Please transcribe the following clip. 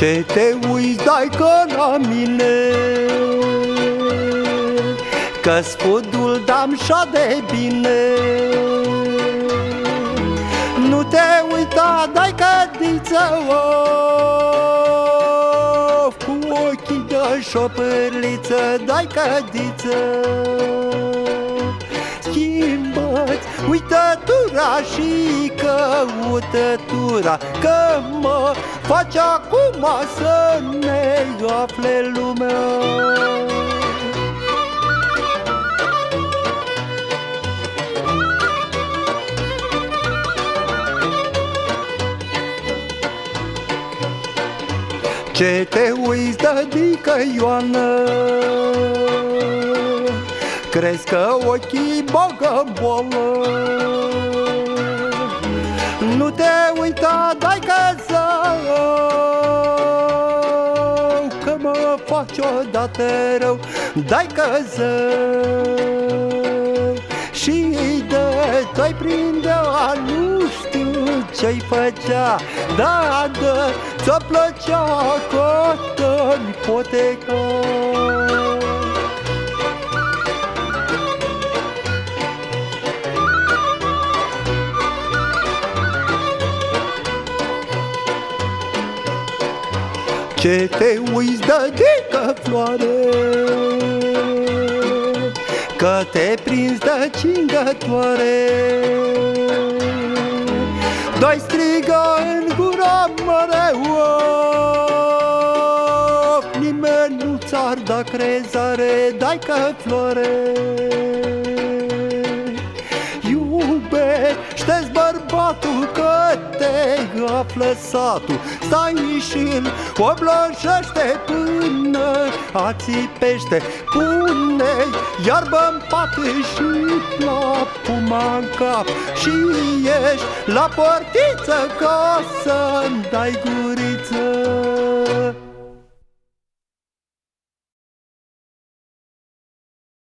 Ce te uiți, dai că la mine? Că spudul dam și de bine. Nu te uita, dai cădiță of, Cu ochii de șopârliță, dai cădiță uitătura și căutătura Că mă faci acum să ne afle lumea. Ce te uiți, dădică Ioană? Crezi că ochii bagă bolă faci odată rău Dai că zău Și de te prinde a nu știu ce-i făcea Da, da, ți-o plăcea că te-mi poteca Ce te uiți de dică floare? Că te prinzi de cingătoare. Doi strigă în gura mereu. Nimeni nu ți-ar da crezare Dai că floare te află satul Stai și oblăjește până a țipește. Pune iarbă în pat și la puma în cap. Și ieși la portiță ca să-mi dai guriță